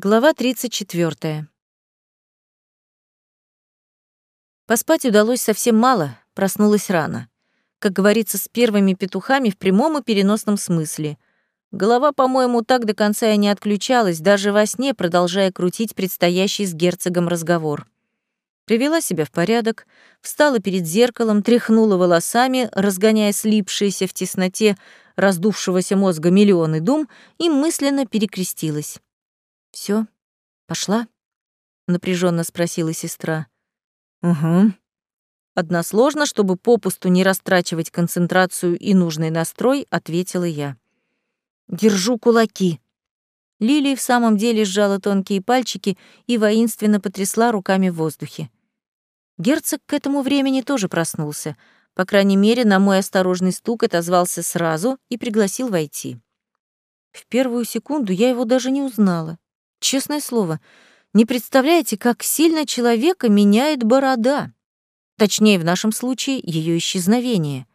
Глава 34. Поспать удалось совсем мало, проснулась рано. Как говорится, с первыми петухами в прямом и переносном смысле. Голова, по-моему, так до конца и не отключалась, даже во сне продолжая крутить предстоящий с герцогом разговор. Привела себя в порядок, встала перед зеркалом, тряхнула волосами, разгоняя слипшиеся в тесноте раздувшегося мозга миллионы дум, и мысленно перекрестилась. Все, пошла? напряженно спросила сестра. Угу. Односложно, чтобы попусту не растрачивать концентрацию и нужный настрой, ответила я. Держу кулаки. Лилия в самом деле сжала тонкие пальчики и воинственно потрясла руками в воздухе. Герцог к этому времени тоже проснулся. По крайней мере, на мой осторожный стук отозвался сразу и пригласил войти. В первую секунду я его даже не узнала. Честное слово, не представляете, как сильно человека меняет борода. Точнее, в нашем случае, ее исчезновение.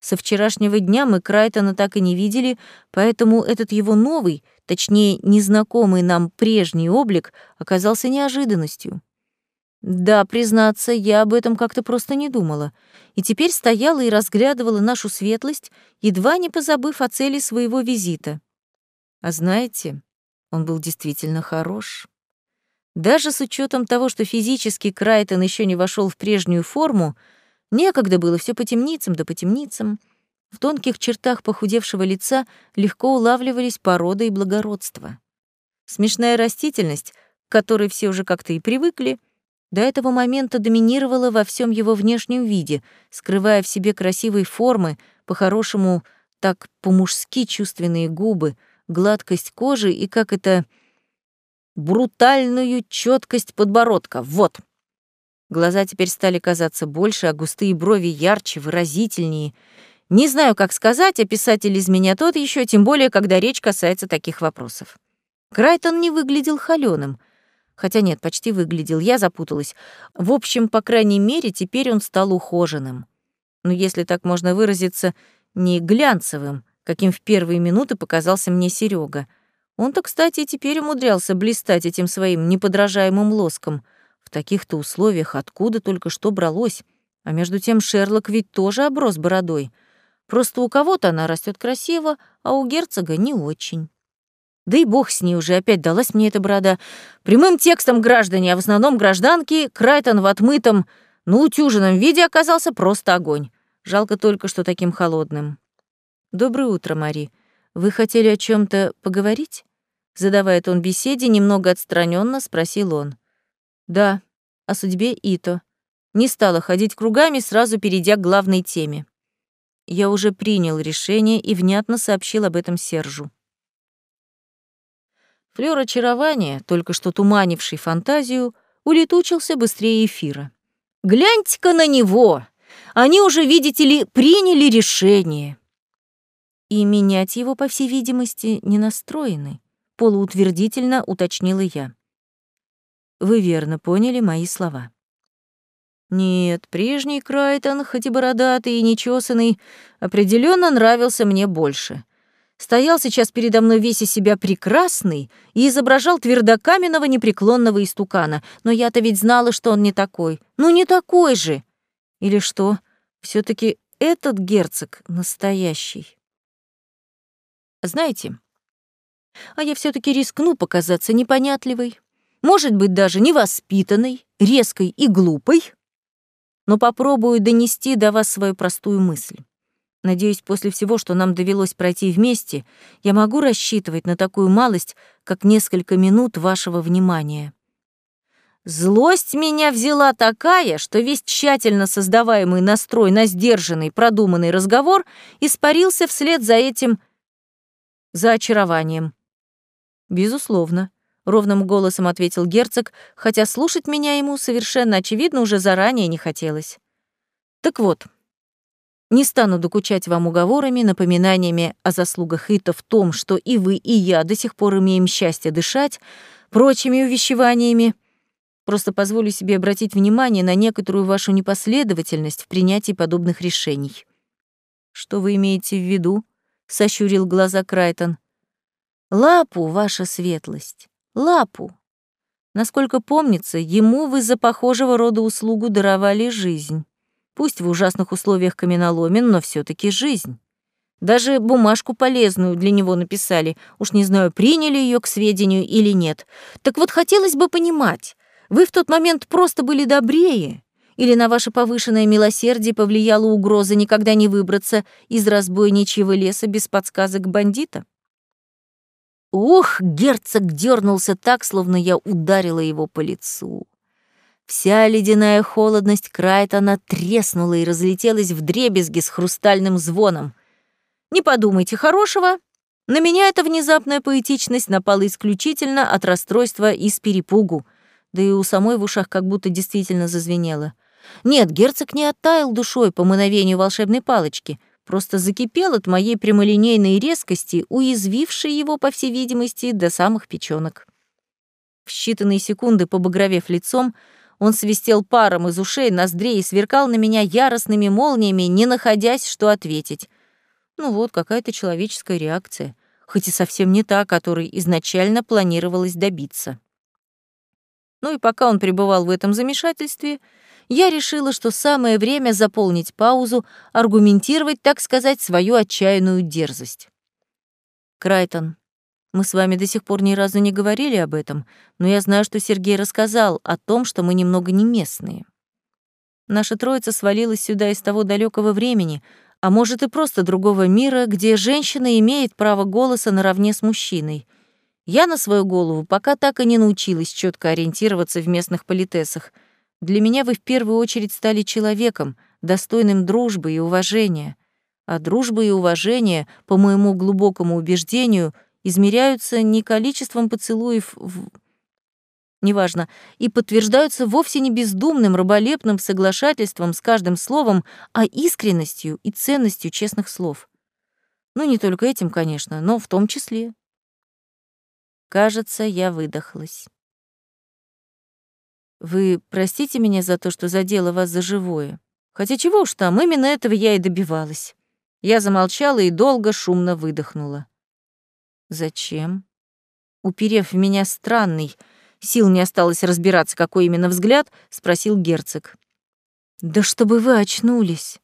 Со вчерашнего дня мы Крайтона так и не видели, поэтому этот его новый, точнее, незнакомый нам прежний облик оказался неожиданностью. Да, признаться, я об этом как-то просто не думала. И теперь стояла и разглядывала нашу светлость, едва не позабыв о цели своего визита. А знаете, он был действительно хорош. Даже с учетом того, что физически Крайтон еще не вошел в прежнюю форму, некогда было все по темницам да по темницам. В тонких чертах похудевшего лица легко улавливались порода и благородство. Смешная растительность, к которой все уже как-то и привыкли, до этого момента доминировала во всем его внешнем виде, скрывая в себе красивые формы, по-хорошему так по-мужски чувственные губы — гладкость кожи и как это брутальную четкость подбородка. Вот. Глаза теперь стали казаться больше, а густые брови ярче, выразительнее. Не знаю, как сказать, а писатель из меня тот еще, тем более, когда речь касается таких вопросов. Крайтон не выглядел холёным. Хотя нет, почти выглядел, я запуталась. В общем, по крайней мере, теперь он стал ухоженным. Ну, если так можно выразиться, не глянцевым, каким в первые минуты показался мне Серега. Он-то, кстати, теперь умудрялся блистать этим своим неподражаемым лоском. В таких-то условиях откуда только что бралось. А между тем Шерлок ведь тоже оброс бородой. Просто у кого-то она растет красиво, а у герцога не очень. Да и бог с ней уже опять далась мне эта борода. Прямым текстом граждане, а в основном гражданки, Крайтон в отмытом, ну, утюженном виде оказался просто огонь. Жалко только, что таким холодным. «Доброе утро, Мари. Вы хотели о чем то поговорить?» Задавая тон беседе, немного отстраненно спросил он. «Да, о судьбе Ито. Не стала ходить кругами, сразу перейдя к главной теме. Я уже принял решение и внятно сообщил об этом Сержу. Флёр очарования, только что туманивший фантазию, улетучился быстрее эфира. «Гляньте-ка на него! Они уже, видите ли, приняли решение!» И менять его, по всей видимости, не настроены, полуутвердительно уточнила я. Вы верно поняли мои слова. Нет, прежний Крайтон, хоть и бородатый и нечесанный, определенно нравился мне больше. Стоял сейчас передо мной весь из себя прекрасный и изображал твердокаменного непреклонного истукана, но я-то ведь знала, что он не такой. Ну не такой же! Или что, все таки этот герцог настоящий? Знаете, а я все таки рискну показаться непонятливой, может быть, даже невоспитанной, резкой и глупой, но попробую донести до вас свою простую мысль. Надеюсь, после всего, что нам довелось пройти вместе, я могу рассчитывать на такую малость, как несколько минут вашего внимания. Злость меня взяла такая, что весь тщательно создаваемый настрой на сдержанный, продуманный разговор испарился вслед за этим за очарованием. Безусловно, ровным голосом ответил герцог, хотя слушать меня ему совершенно очевидно уже заранее не хотелось. Так вот, не стану докучать вам уговорами, напоминаниями о заслугах Ита в том, что и вы, и я до сих пор имеем счастье дышать, прочими увещеваниями. Просто позволю себе обратить внимание на некоторую вашу непоследовательность в принятии подобных решений. Что вы имеете в виду? — сощурил глаза Крайтон. «Лапу, ваша светлость, Лапу. Насколько помнится, ему вы за похожего рода услугу даровали жизнь. Пусть в ужасных условиях каменоломен, но все таки жизнь. Даже бумажку полезную для него написали. Уж не знаю, приняли ее к сведению или нет. Так вот, хотелось бы понимать, вы в тот момент просто были добрее? Или на ваше повышенное милосердие повлияла угроза никогда не выбраться из разбойничьего леса без подсказок бандита? Ух, герцог дернулся так, словно я ударила его по лицу. Вся ледяная холодность Крайтона треснула и разлетелась в дребезги с хрустальным звоном. Не подумайте хорошего. На меня эта внезапная поэтичность напала исключительно от расстройства и с перепугу, да и у самой в ушах как будто действительно зазвенело. Нет, герцог не оттаял душой по мановению волшебной палочки — просто закипел от моей прямолинейной резкости, уязвившей его, по всей видимости, до самых печёнок. В считанные секунды, побагровев лицом, он свистел паром из ушей, ноздрей и сверкал на меня яростными молниями, не находясь, что ответить. Ну вот, какая-то человеческая реакция, хоть и совсем не та, которой изначально планировалось добиться. Ну и пока он пребывал в этом замешательстве, я решила, что самое время заполнить паузу, аргументировать, так сказать, свою отчаянную дерзость. Крайтон, мы с вами до сих пор ни разу не говорили об этом, но я знаю, что Сергей рассказал о том, что мы немного не местные. Наша троица свалилась сюда из того далекого времени, а может и просто другого мира, где женщина имеет право голоса наравне с мужчиной. Я на свою голову пока так и не научилась четко ориентироваться в местных политесах — для меня вы в первую очередь стали человеком, достойным дружбы и уважения. А дружба и уважение, по моему глубокому убеждению, измеряются не количеством поцелуев в... Неважно, и подтверждаются вовсе не бездумным, раболепным соглашательством с каждым словом, а искренностью и ценностью честных слов. Ну, не только этим, конечно, но в том числе. Кажется, я выдохлась. Вы простите меня за то, что задела вас за живое. Хотя чего уж там, именно этого я и добивалась. Я замолчала и долго шумно выдохнула. Зачем? Уперев в меня странный, сил не осталось разбираться, какой именно взгляд, спросил герцог. Да чтобы вы очнулись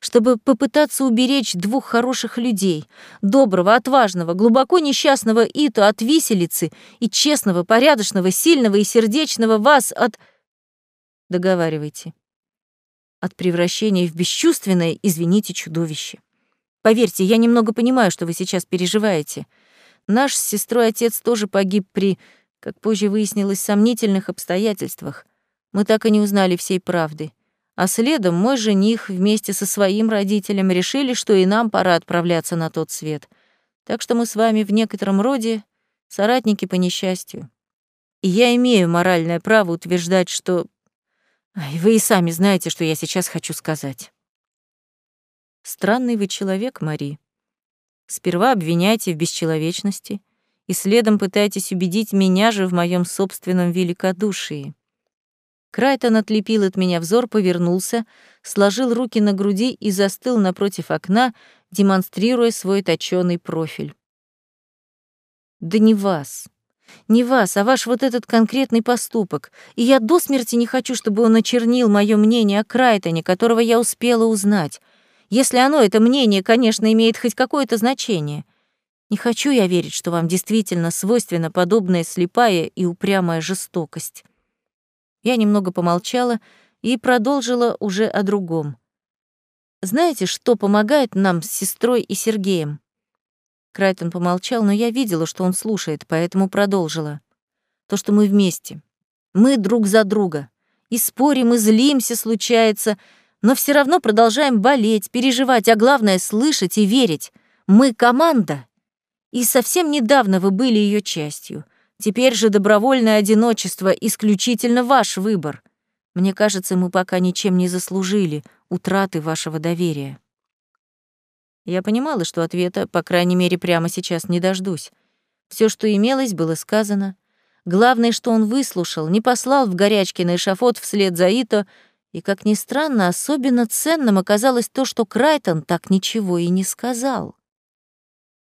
чтобы попытаться уберечь двух хороших людей, доброго, отважного, глубоко несчастного Ито от виселицы и честного, порядочного, сильного и сердечного вас от... Договаривайте. От превращения в бесчувственное, извините, чудовище. Поверьте, я немного понимаю, что вы сейчас переживаете. Наш с сестрой отец тоже погиб при, как позже выяснилось, сомнительных обстоятельствах. Мы так и не узнали всей правды а следом мой жених вместе со своим родителем решили, что и нам пора отправляться на тот свет. Так что мы с вами в некотором роде соратники по несчастью. И я имею моральное право утверждать, что... Ай, вы и сами знаете, что я сейчас хочу сказать. Странный вы человек, Мари. Сперва обвиняйте в бесчеловечности, и следом пытаетесь убедить меня же в моем собственном великодушии. Крайтон отлепил от меня взор, повернулся, сложил руки на груди и застыл напротив окна, демонстрируя свой точёный профиль. «Да не вас. Не вас, а ваш вот этот конкретный поступок. И я до смерти не хочу, чтобы он очернил моё мнение о Крайтоне, которого я успела узнать. Если оно, это мнение, конечно, имеет хоть какое-то значение. Не хочу я верить, что вам действительно свойственна подобная слепая и упрямая жестокость. Я немного помолчала и продолжила уже о другом. «Знаете, что помогает нам с сестрой и Сергеем?» Крайтон помолчал, но я видела, что он слушает, поэтому продолжила. «То, что мы вместе. Мы друг за друга. И спорим, и злимся, случается, но все равно продолжаем болеть, переживать, а главное — слышать и верить. Мы — команда. И совсем недавно вы были ее частью. Теперь же добровольное одиночество — исключительно ваш выбор. Мне кажется, мы пока ничем не заслужили утраты вашего доверия. Я понимала, что ответа, по крайней мере, прямо сейчас не дождусь. Все, что имелось, было сказано. Главное, что он выслушал, не послал в горячке на эшафот вслед за Ито, и, как ни странно, особенно ценным оказалось то, что Крайтон так ничего и не сказал.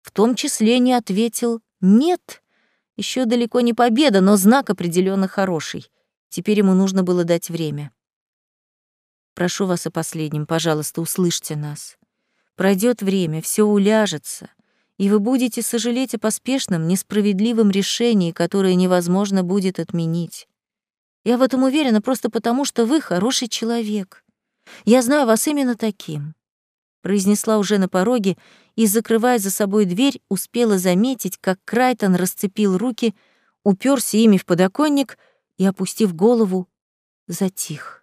В том числе не ответил «нет», Еще далеко не победа, но знак определенно хороший. Теперь ему нужно было дать время. Прошу вас о последнем, пожалуйста, услышьте нас. Пройдет время, все уляжется, и вы будете сожалеть о поспешном, несправедливом решении, которое невозможно будет отменить. Я в этом уверена просто потому, что вы хороший человек. Я знаю вас именно таким. Произнесла уже на пороге и, закрывая за собой дверь, успела заметить, как Крайтон расцепил руки, уперся ими в подоконник и, опустив голову, затих.